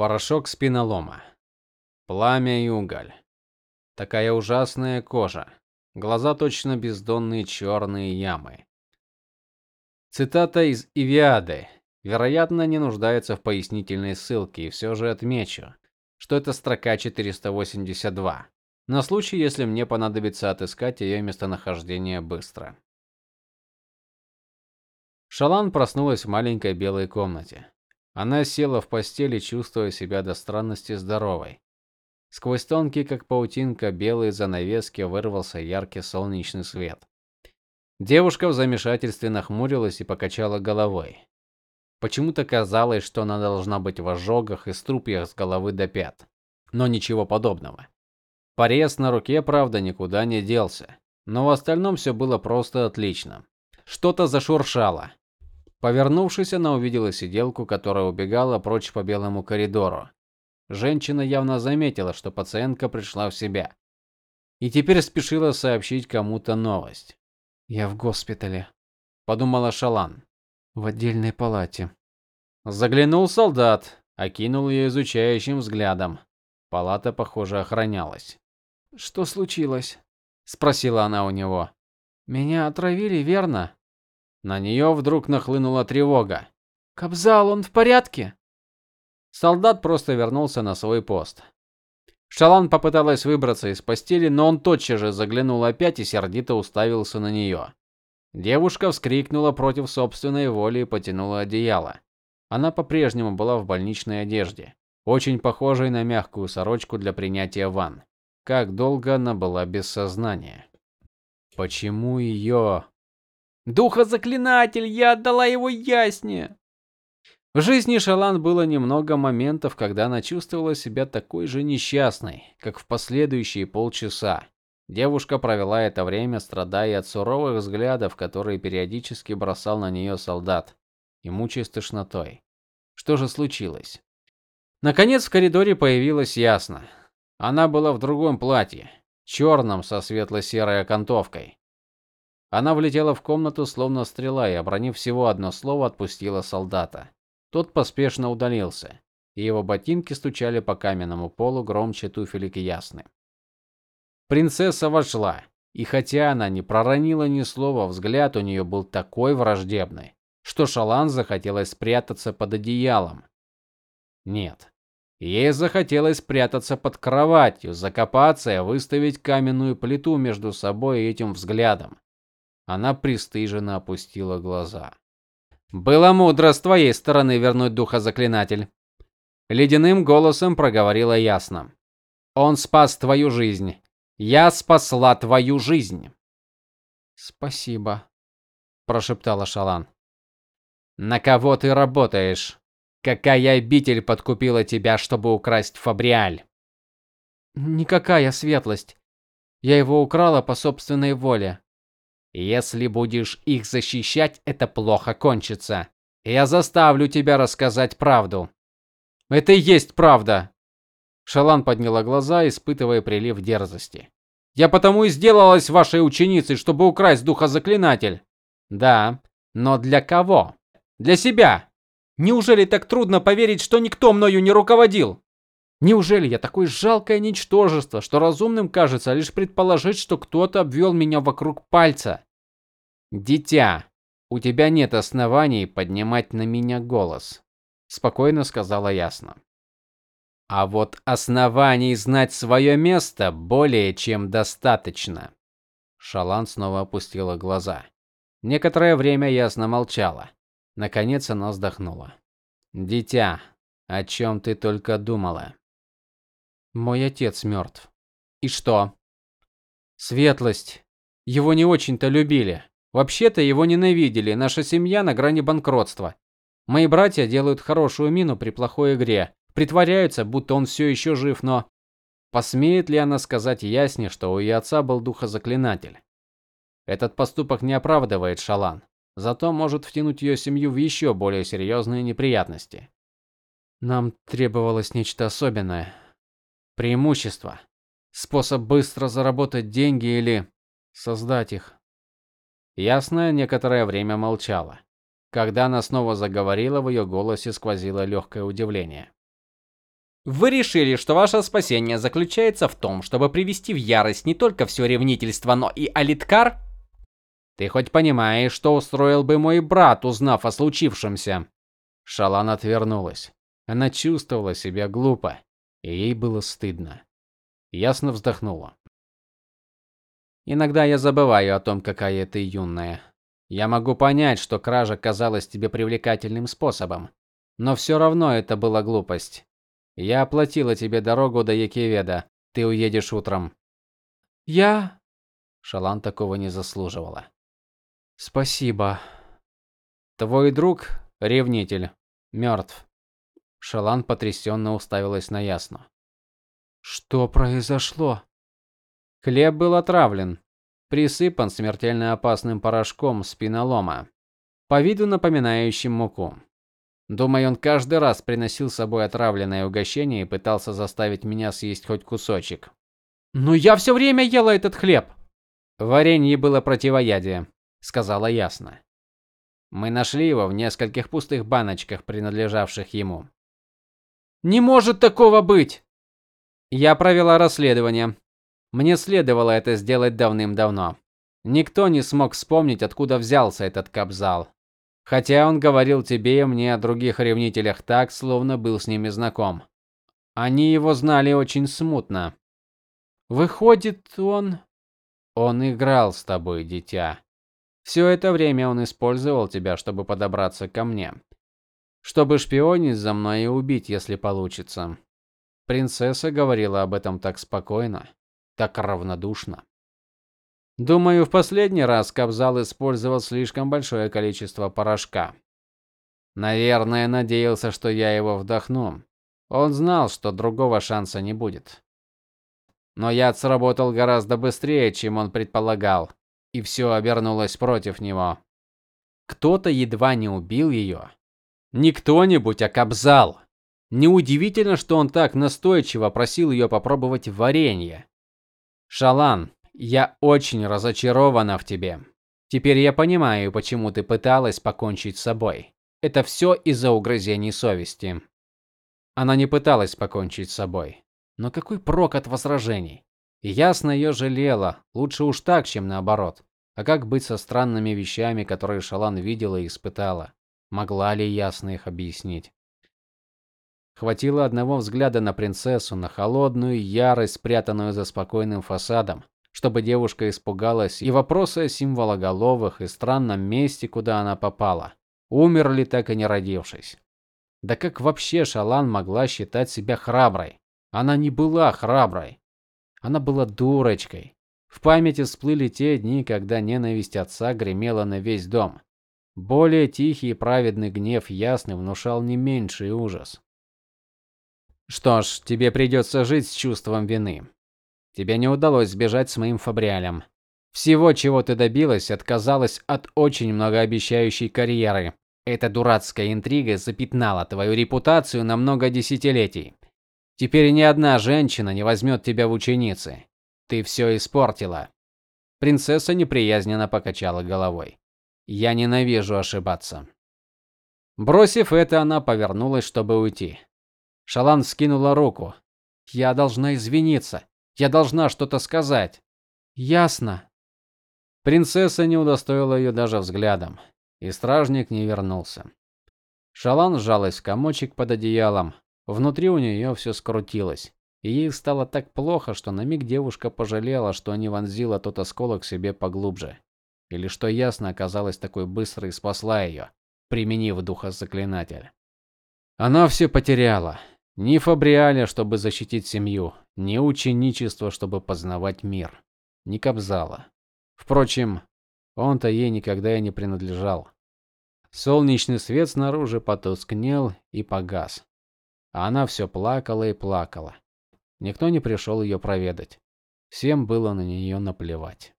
Порошок спинолома. Пламя и уголь. Такая ужасная кожа. Глаза точно бездонные черные ямы. Цитата из Ивиады. Вероятно, не нуждается в пояснительной ссылке, и все же отмечу, что это строка 482. На случай, если мне понадобится отыскать ее местонахождение быстро. Шалан проснулась в маленькой белой комнате. Она села в постели, чувствуя себя до странности здоровой. Сквозь тонкие, как паутинка, белые занавески вырвался яркий солнечный свет. Девушка в замешательстве нахмурилась и покачала головой. Почему-то казалось, что она должна быть в ожогах и струпьях с головы до пят. Но ничего подобного. Порез на руке, правда, никуда не делся, но в остальном все было просто отлично. Что-то зашуршало. Повернувшись, она увидела сиделку, которая убегала прочь по белому коридору. Женщина явно заметила, что пациентка пришла в себя, и теперь спешила сообщить кому-то новость. "Я в госпитале", подумала Шалан. "В отдельной палате". Заглянул солдат, окинул ее изучающим взглядом. Палата, похоже, охранялась. "Что случилось?" спросила она у него. "Меня отравили, верно?" На нее вдруг нахлынула тревога. Кобзал, он в порядке? Солдат просто вернулся на свой пост. Шалан попыталась выбраться из постели, но он тотчас же заглянул опять и сердито уставился на нее. Девушка вскрикнула против собственной воли и потянула одеяло. Она по-прежнему была в больничной одежде, очень похожей на мягкую сорочку для принятия ванн. Как долго она была без сознания? Почему ее Духозаклинатель, я отдала его ясне. В жизни Шалан было немного моментов, когда она чувствовала себя такой же несчастной, как в последующие полчаса. Девушка провела это время, страдая от суровых взглядов, которые периодически бросал на нее солдат, и мучаясь тошнотой. Что же случилось? Наконец в коридоре появилась Ясна. Она была в другом платье, черном со светло-серой окантовкой. Она влетела в комнату словно стрела и, обронив всего одно слово, отпустила солдата. Тот поспешно удалился, и его ботинки стучали по каменному полу громче туфелек ясны. Принцесса вошла, и хотя она не проронила ни слова, взгляд у нее был такой враждебный, что Шалан захотелось спрятаться под одеялом. Нет. Ей захотелось спрятаться под кроватью, закопаться и выставить каменную плиту между собой и этим взглядом. Она пристыженно опустила глаза. Было мудро с твоей стороны вернуть духа заклинатель, ледяным голосом проговорила ясно. Он спас твою жизнь. Я спасла твою жизнь. Спасибо, прошептала Шалан. На кого ты работаешь? Какая обитель подкупила тебя, чтобы украсть Фабриаль? Никакая светлость. Я его украла по собственной воле. Если будешь их защищать, это плохо кончится. Я заставлю тебя рассказать правду. Это и есть правда. Шалан подняла глаза, испытывая прилив дерзости. Я потому и сделалась вашей ученицей, чтобы украсть духа заклинатель. Да, но для кого? Для себя. Неужели так трудно поверить, что никто мною не руководил? Неужели я такое жалкое ничтожество, что разумным кажется лишь предположить, что кто-то обвел меня вокруг пальца? Дитя, у тебя нет оснований поднимать на меня голос, спокойно сказала ясно. А вот оснований знать свое место более чем достаточно. Шалан снова опустила глаза. Некоторое время ясно молчала. Наконец она вздохнула. Дитя, о чем ты только думала? Мой отец мертв. И что? Светлость. Его не очень-то любили. Вообще-то его ненавидели. Наша семья на грани банкротства. Мои братья делают хорошую мину при плохой игре, притворяются, будто он все еще жив, но посмеет ли она сказать ясне, что у ее отца был духозаклинатель? Этот поступок не оправдывает Шалан, зато может втянуть ее семью в еще более серьезные неприятности. Нам требовалось нечто особенное, преимущество, способ быстро заработать деньги или создать их. Ясная некоторое время молчала. Когда она снова заговорила, в ее голосе сквозило легкое удивление. Вы решили, что ваше спасение заключается в том, чтобы привести в ярость не только все ревнительство, но и Алиткар? Ты хоть понимаешь, что устроил бы мой брат, узнав о случившемся? Шалан отвернулась. Она чувствовала себя глупо, и ей было стыдно. Ясно вздохнула. Иногда я забываю о том, какая ты юная. Я могу понять, что кража казалась тебе привлекательным способом, но все равно это была глупость. Я оплатила тебе дорогу до Якиведа. Ты уедешь утром. Я Шалан такого не заслуживала. Спасибо. Твой друг, ревнитель, мертв. Шалан потрясенно уставилась на Ясну. Что произошло? Хлеб был отравлен, присыпан смертельно опасным порошком спинолома, по виду напоминающим муку. Думаю, он каждый раз приносил с собой отравленное угощение и пытался заставить меня съесть хоть кусочек. Но я все время ела этот хлеб. Варенье было противоядие, сказала ясно. Мы нашли его в нескольких пустых баночках, принадлежавших ему. Не может такого быть. Я провела расследование. Мне следовало это сделать давным-давно. Никто не смог вспомнить, откуда взялся этот кабзал. Хотя он говорил тебе и мне о других ревнителях так, словно был с ними знаком. Они его знали очень смутно. Выходит, он он играл с тобой, дитя. Все это время он использовал тебя, чтобы подобраться ко мне. Чтобы шпионить за мной и убить, если получится. Принцесса говорила об этом так спокойно, так равнодушно. Думаю, в последний раз Кабзал использовал слишком большое количество порошка. Наверное, надеялся, что я его вдохну. Он знал, что другого шанса не будет. Но яд сработал гораздо быстрее, чем он предполагал, и все обернулось против него. Кто-то едва не убил ее. Не кто-нибудь, а Кабзал. Неудивительно, что он так настойчиво просил ее попробовать варенье. Шалан, я очень разочарована в тебе. Теперь я понимаю, почему ты пыталась покончить с собой. Это все из-за угрызений совести. Она не пыталась покончить с собой. Но какой прок от возражений? ясно ее жалела, лучше уж так, чем наоборот. А как быть со странными вещами, которые Шалан видела и испытала? Могла ли ясно их объяснить? Хватило одного взгляда на принцессу, на холодную ярость, спрятанную за спокойным фасадом, чтобы девушка испугалась и вопросы о символоголовых и странном месте, куда она попала. Умер ли так и не родившись? Да как вообще Шалан могла считать себя храброй? Она не была храброй. Она была дурочкой. В памяти всплыли те дни, когда ненависть отца гремела на весь дом. Более тихий и праведный гнев ясный внушал не меньший ужас. Что ж, тебе придется жить с чувством вины. Тебе не удалось сбежать с моим Фабриалем. Всего, чего ты добилась, отказалась от очень многообещающей карьеры. Эта дурацкая интрига запятнала твою репутацию на много десятилетий. Теперь ни одна женщина не возьмет тебя в ученицы. Ты все испортила. Принцесса неприязненно покачала головой. Я ненавижу ошибаться. Бросив это, она повернулась, чтобы уйти. Шалан скинула руку. Я должна извиниться. Я должна что-то сказать. Ясно. Принцесса не удостоила ее даже взглядом, и стражник не вернулся. Шалан сжалась в комочек под одеялом. Внутри у нее все скрутилось, и ей стало так плохо, что на миг девушка пожалела, что не вонзила тот осколок себе поглубже, или что ясно оказалась такой быстрой и спасла ее, применив духозаклинатель. Она все потеряла. Ни Фабриаля, чтобы защитить семью, ни ученичество, чтобы познавать мир, ни Кобзала. Впрочем, он-то ей никогда и не принадлежал. Солнечный свет снаружи потускнел и погас. Она все плакала и плакала. Никто не пришел ее проведать. Всем было на нее наплевать.